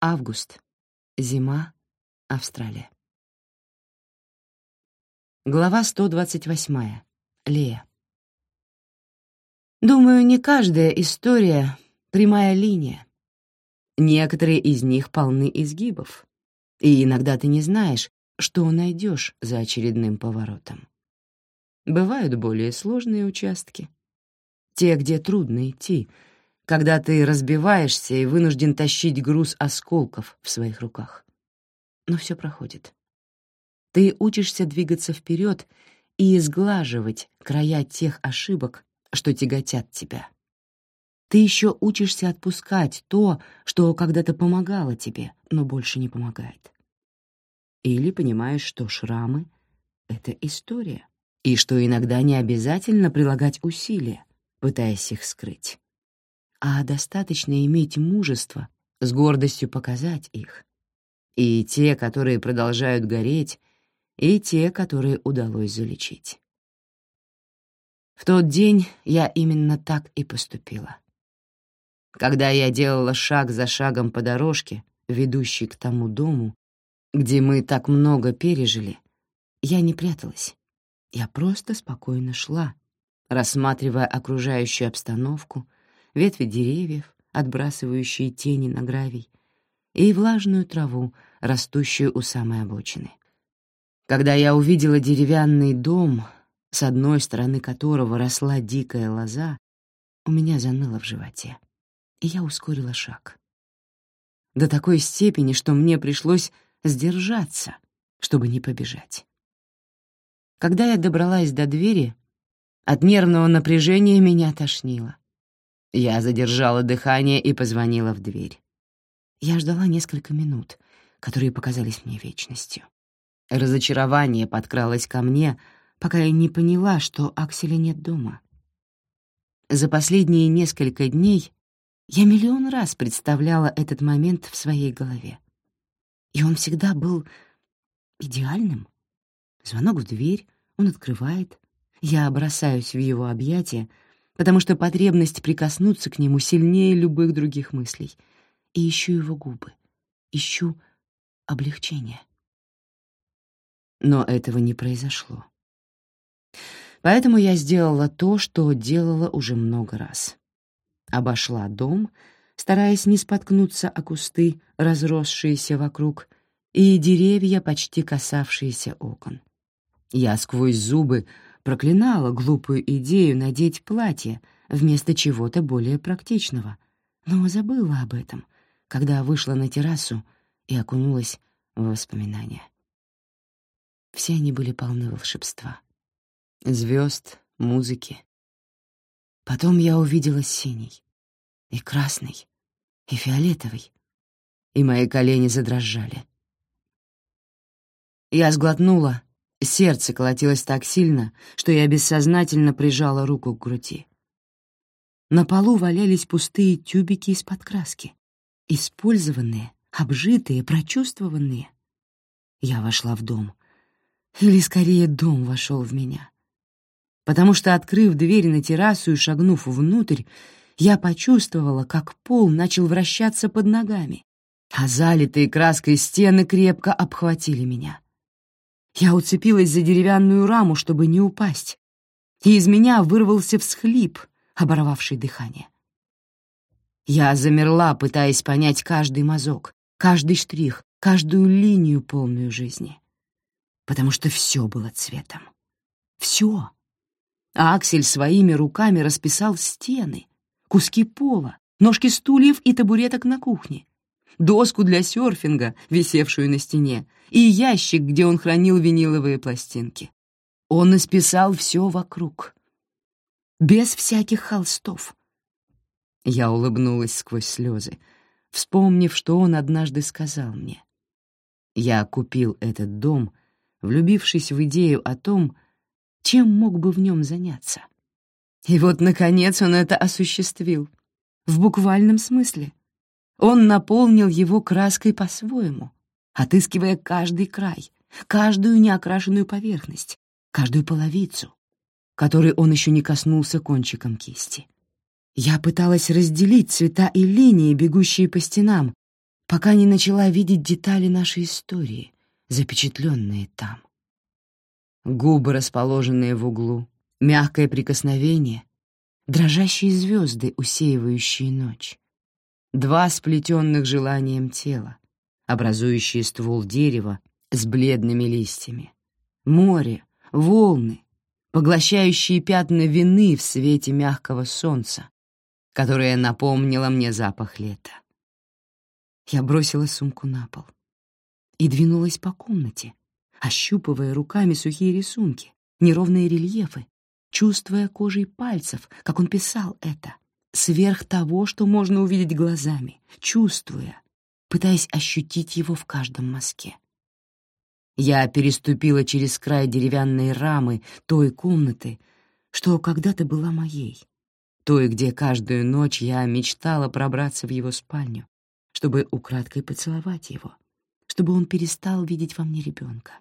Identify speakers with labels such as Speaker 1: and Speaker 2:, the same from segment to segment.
Speaker 1: Август. Зима. Австралия. Глава 128. Лея. Думаю, не каждая история — прямая линия. Некоторые из них полны изгибов, и иногда ты не знаешь, что найдешь за очередным поворотом. Бывают более сложные участки. Те, где трудно идти, когда ты разбиваешься и вынужден тащить груз осколков в своих руках. Но все проходит. Ты учишься двигаться вперед и сглаживать края тех ошибок, что тяготят тебя. Ты еще учишься отпускать то, что когда-то помогало тебе, но больше не помогает. Или понимаешь, что шрамы — это история, и что иногда не обязательно прилагать усилия, пытаясь их скрыть. А достаточно иметь мужество с гордостью показать их. И те, которые продолжают гореть, и те, которые удалось залечить. В тот день я именно так и поступила. Когда я делала шаг за шагом по дорожке, ведущей к тому дому, где мы так много пережили, я не пряталась. Я просто спокойно шла, рассматривая окружающую обстановку, ветви деревьев, отбрасывающие тени на гравий, и влажную траву, растущую у самой обочины. Когда я увидела деревянный дом, с одной стороны которого росла дикая лоза, у меня заныло в животе, и я ускорила шаг. До такой степени, что мне пришлось сдержаться, чтобы не побежать. Когда я добралась до двери, от нервного напряжения меня тошнило. Я задержала дыхание и позвонила в дверь. Я ждала несколько минут, которые показались мне вечностью. Разочарование подкралось ко мне, пока я не поняла, что Акселя нет дома. За последние несколько дней я миллион раз представляла этот момент в своей голове. И он всегда был идеальным. Звонок в дверь, он открывает. Я бросаюсь в его объятия, потому что потребность прикоснуться к нему сильнее любых других мыслей. И ищу его губы, ищу облегчение но этого не произошло. Поэтому я сделала то, что делала уже много раз. Обошла дом, стараясь не споткнуться о кусты, разросшиеся вокруг, и деревья, почти касавшиеся окон. Я сквозь зубы проклинала глупую идею надеть платье вместо чего-то более практичного, но забыла об этом, когда вышла на террасу и окунулась в воспоминания. Все они были полны волшебства. Звезд, музыки. Потом я увидела синий, и красный, и фиолетовый, и мои колени задрожали. Я сглотнула, сердце колотилось так сильно, что я бессознательно прижала руку к груди. На полу валялись пустые тюбики из-под краски, использованные, обжитые, прочувствованные. Я вошла в дом, или, скорее, дом вошел в меня. Потому что, открыв дверь на террасу и шагнув внутрь, я почувствовала, как пол начал вращаться под ногами, а залитые краской стены крепко обхватили меня. Я уцепилась за деревянную раму, чтобы не упасть, и из меня вырвался всхлип, оборвавший дыхание. Я замерла, пытаясь понять каждый мазок, каждый штрих, каждую линию, полную жизни потому что все было цветом. Все. А Аксель своими руками расписал стены, куски пола, ножки стульев и табуреток на кухне, доску для серфинга, висевшую на стене, и ящик, где он хранил виниловые пластинки. Он исписал все вокруг, без всяких холстов. Я улыбнулась сквозь слезы, вспомнив, что он однажды сказал мне. Я купил этот дом — влюбившись в идею о том, чем мог бы в нем заняться. И вот, наконец, он это осуществил. В буквальном смысле. Он наполнил его краской по-своему, отыскивая каждый край, каждую неокрашенную поверхность, каждую половицу, которой он еще не коснулся кончиком кисти. Я пыталась разделить цвета и линии, бегущие по стенам, пока не начала видеть детали нашей истории, запечатленные там. Губы, расположенные в углу, мягкое прикосновение, дрожащие звезды, усеивающие ночь, два сплетенных желанием тела, образующие ствол дерева с бледными листьями, море, волны, поглощающие пятна вины в свете мягкого солнца, которое напомнило мне запах лета. Я бросила сумку на пол и двинулась по комнате, ощупывая руками сухие рисунки, неровные рельефы, чувствуя кожей пальцев, как он писал это, сверх того, что можно увидеть глазами, чувствуя, пытаясь ощутить его в каждом мазке. Я переступила через край деревянной рамы той комнаты, что когда-то была моей, той, где каждую ночь я мечтала пробраться в его спальню, чтобы украдкой поцеловать его, чтобы он перестал видеть во мне ребенка.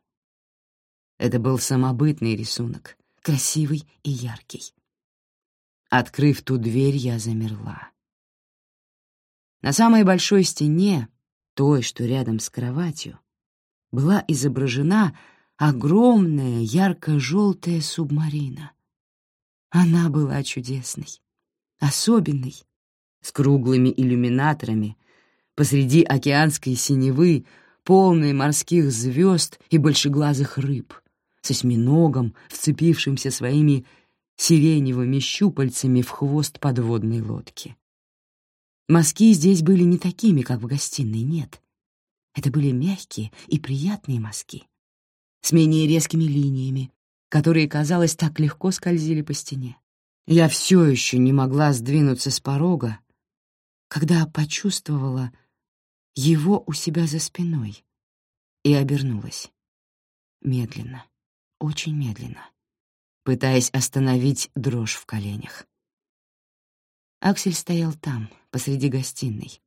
Speaker 1: Это был самобытный рисунок, красивый и яркий. Открыв ту дверь, я замерла. На самой большой стене, той, что рядом с кроватью, была изображена огромная ярко-желтая субмарина. Она была чудесной, особенной, с круглыми иллюминаторами, посреди океанской синевы, полной морских звезд и большеглазых рыб — с осьминогом, вцепившимся своими сиреневыми щупальцами в хвост подводной лодки. Мазки здесь были не такими, как в гостиной, нет. Это были мягкие и приятные мазки, с менее резкими линиями, которые, казалось, так легко скользили по стене. Я все еще не могла сдвинуться с порога, когда почувствовала его у себя за спиной и обернулась. Медленно очень медленно, пытаясь остановить дрожь в коленях. Аксель стоял там, посреди гостиной,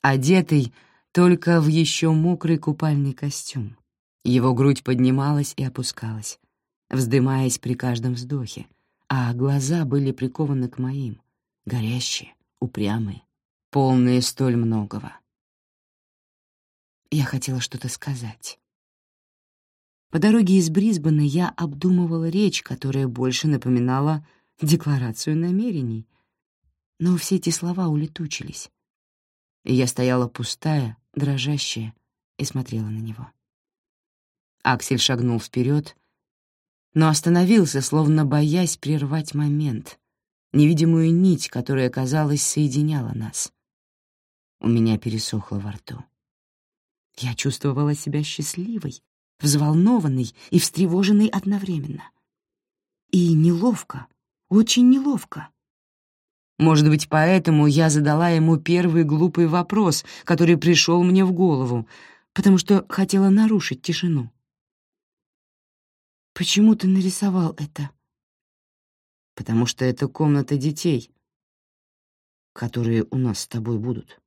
Speaker 1: одетый только в еще мокрый купальный костюм. Его грудь поднималась и опускалась, вздымаясь при каждом вздохе, а глаза были прикованы к моим, горящие, упрямые, полные столь многого. Я хотела что-то сказать, по дороге из Брисбена я обдумывала речь, которая больше напоминала декларацию намерений. Но все эти слова улетучились. И я стояла пустая, дрожащая, и смотрела на него. Аксель шагнул вперед, но остановился, словно боясь прервать момент, невидимую нить, которая, казалось, соединяла нас. У меня пересохло во рту. Я чувствовала себя счастливой, взволнованный и встревоженный одновременно. И неловко, очень неловко. Может быть, поэтому я задала ему первый глупый вопрос, который пришел мне в голову, потому что хотела нарушить тишину. «Почему ты нарисовал это?» «Потому что это комната детей, которые у нас с тобой будут».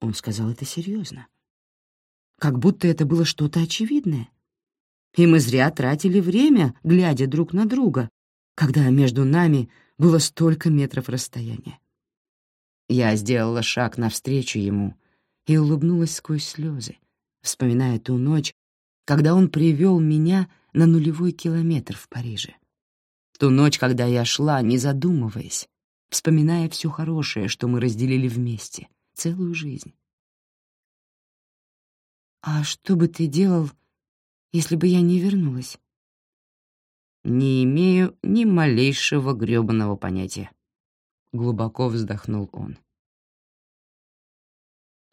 Speaker 1: Он сказал это серьезно как будто это было что-то очевидное. И мы зря тратили время, глядя друг на друга, когда между нами было столько метров расстояния. Я сделала шаг навстречу ему и улыбнулась сквозь слезы, вспоминая ту ночь, когда он привел меня на нулевой километр в Париже. Ту ночь, когда я шла, не задумываясь, вспоминая все хорошее, что мы разделили вместе, целую жизнь. «А что бы ты делал, если бы я не вернулась?» «Не имею ни малейшего грёбаного понятия», — глубоко вздохнул он.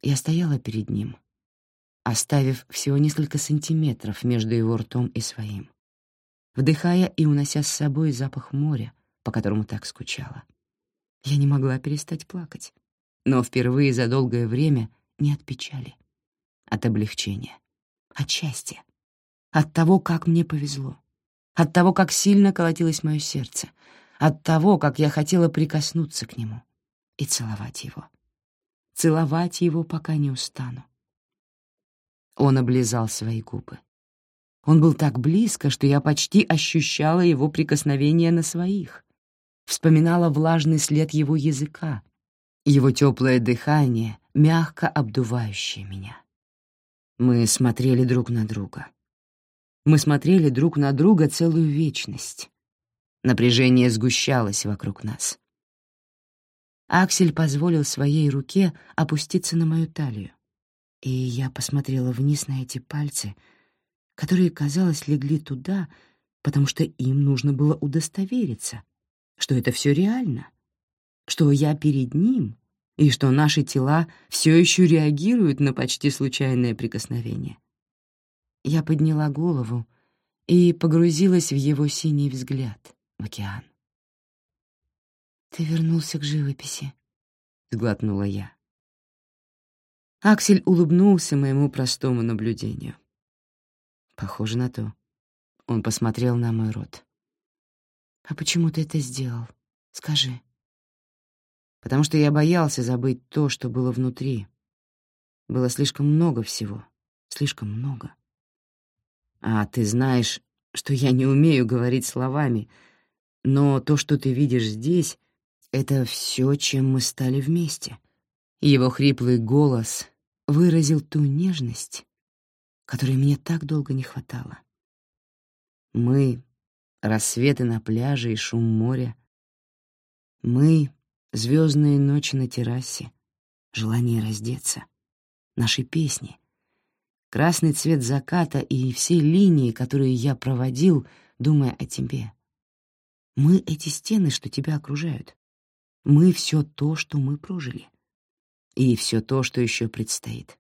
Speaker 1: Я стояла перед ним, оставив всего несколько сантиметров между его ртом и своим, вдыхая и унося с собой запах моря, по которому так скучала. Я не могла перестать плакать, но впервые за долгое время не от печали от облегчения, от счастья, от того, как мне повезло, от того, как сильно колотилось мое сердце, от того, как я хотела прикоснуться к нему и целовать его. Целовать его, пока не устану. Он облизал свои губы. Он был так близко, что я почти ощущала его прикосновение на своих, вспоминала влажный след его языка, его теплое дыхание мягко обдувающее меня. Мы смотрели друг на друга. Мы смотрели друг на друга целую вечность. Напряжение сгущалось вокруг нас. Аксель позволил своей руке опуститься на мою талию, и я посмотрела вниз на эти пальцы, которые, казалось, легли туда, потому что им нужно было удостовериться, что это все реально, что я перед ним и что наши тела все еще реагируют на почти случайное прикосновение. Я подняла голову и погрузилась в его синий взгляд в океан. «Ты вернулся к живописи», — сглотнула я. Аксель улыбнулся моему простому наблюдению. Похоже на то. Он посмотрел на мой рот. «А почему ты это сделал? Скажи». «Потому что я боялся забыть то, что было внутри. Было слишком много всего, слишком много. А ты знаешь, что я не умею говорить словами, но то, что ты видишь здесь, — это все, чем мы стали вместе». Его хриплый голос выразил ту нежность, которой мне так долго не хватало. Мы — рассветы на пляже и шум моря. Мы — звездные ночи на террасе, желание раздеться, наши песни, красный цвет заката и все линии, которые я проводил, думая о тебе. Мы — эти стены, что тебя окружают. Мы — все то, что мы прожили. И все то, что еще предстоит.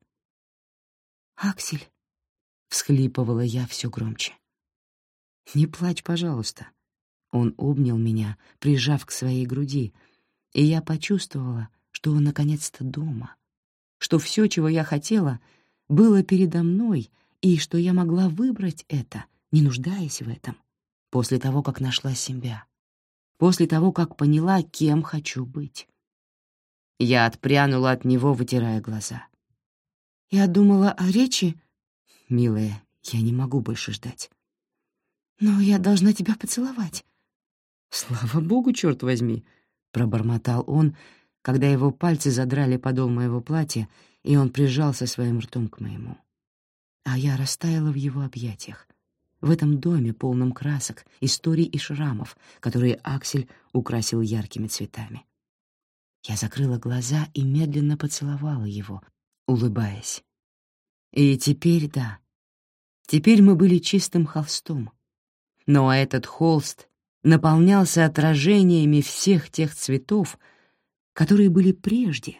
Speaker 1: «Аксель», — всхлипывала я все громче. «Не плачь, пожалуйста». Он обнял меня, прижав к своей груди, и я почувствовала, что он наконец-то дома, что все, чего я хотела, было передо мной, и что я могла выбрать это, не нуждаясь в этом, после того, как нашла себя, после того, как поняла, кем хочу быть. Я отпрянула от него, вытирая глаза. Я думала о речи. Милая, я не могу больше ждать. «Но я должна тебя поцеловать». «Слава богу, черт возьми!» — пробормотал он, когда его пальцы задрали подол моего платья, и он прижался своим ртом к моему. А я растаяла в его объятиях, в этом доме, полном красок, историй и шрамов, которые Аксель украсил яркими цветами. Я закрыла глаза и медленно поцеловала его, улыбаясь. И теперь да, теперь мы были чистым холстом, но этот холст наполнялся отражениями всех тех цветов, которые были прежде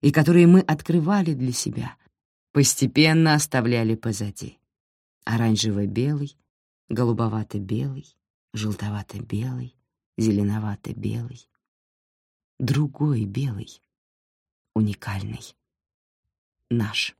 Speaker 1: и которые мы открывали для себя, постепенно оставляли позади. Оранжево-белый, голубовато-белый, желтовато-белый, зеленовато-белый. Другой белый, уникальный, наш.